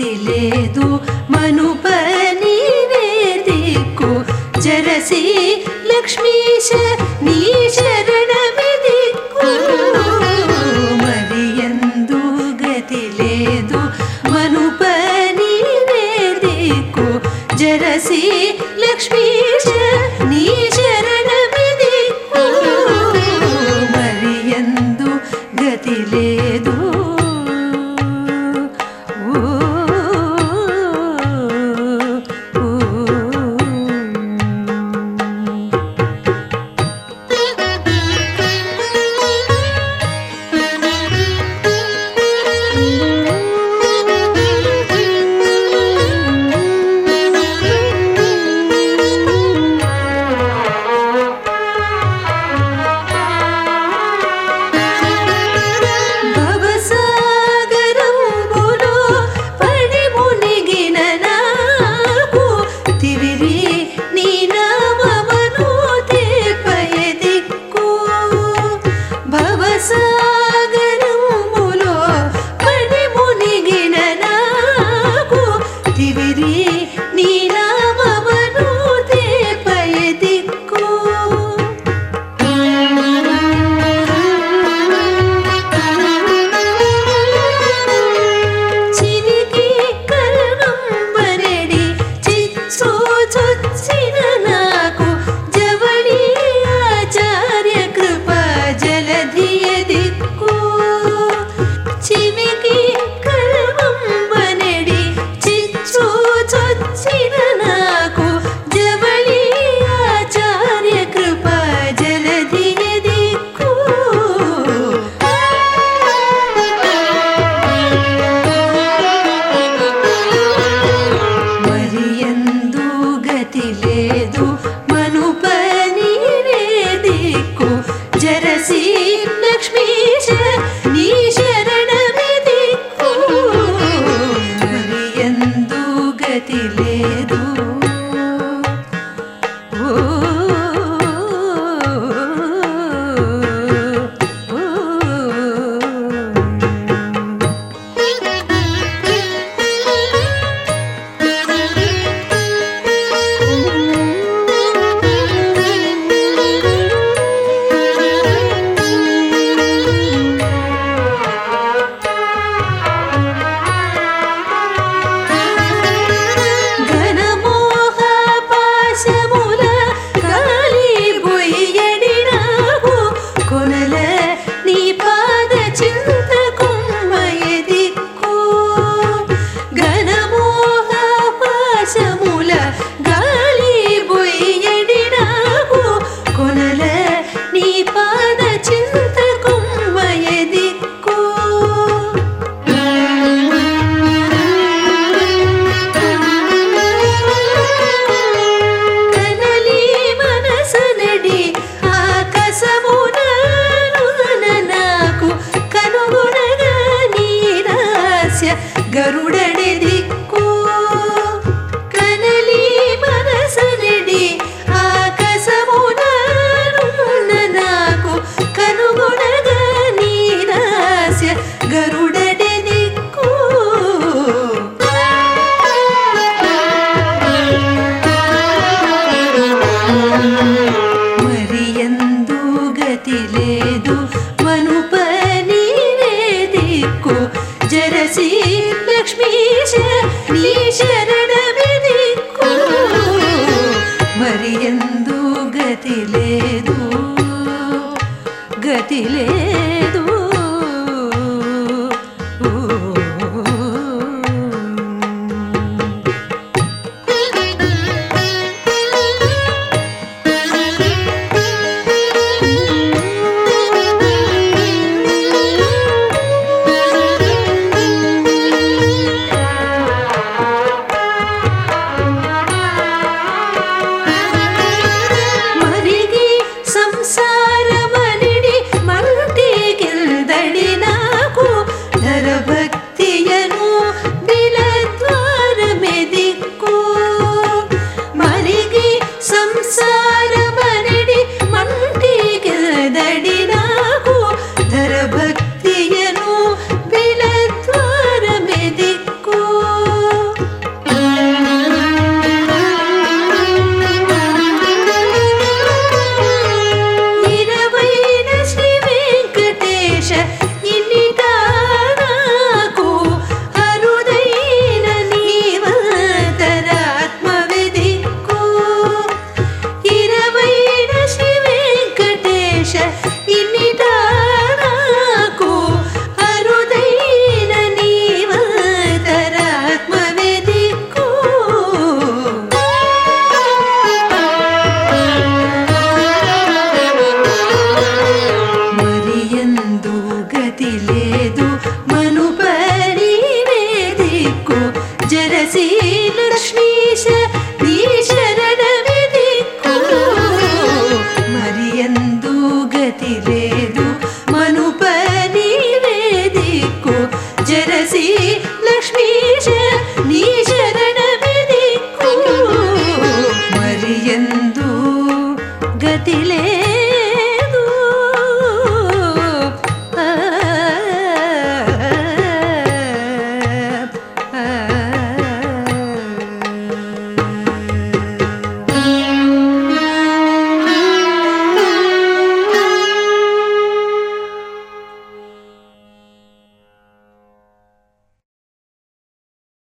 లేదు మనుపని వేదికు జరసీ గతి లేదు గతి లేదు.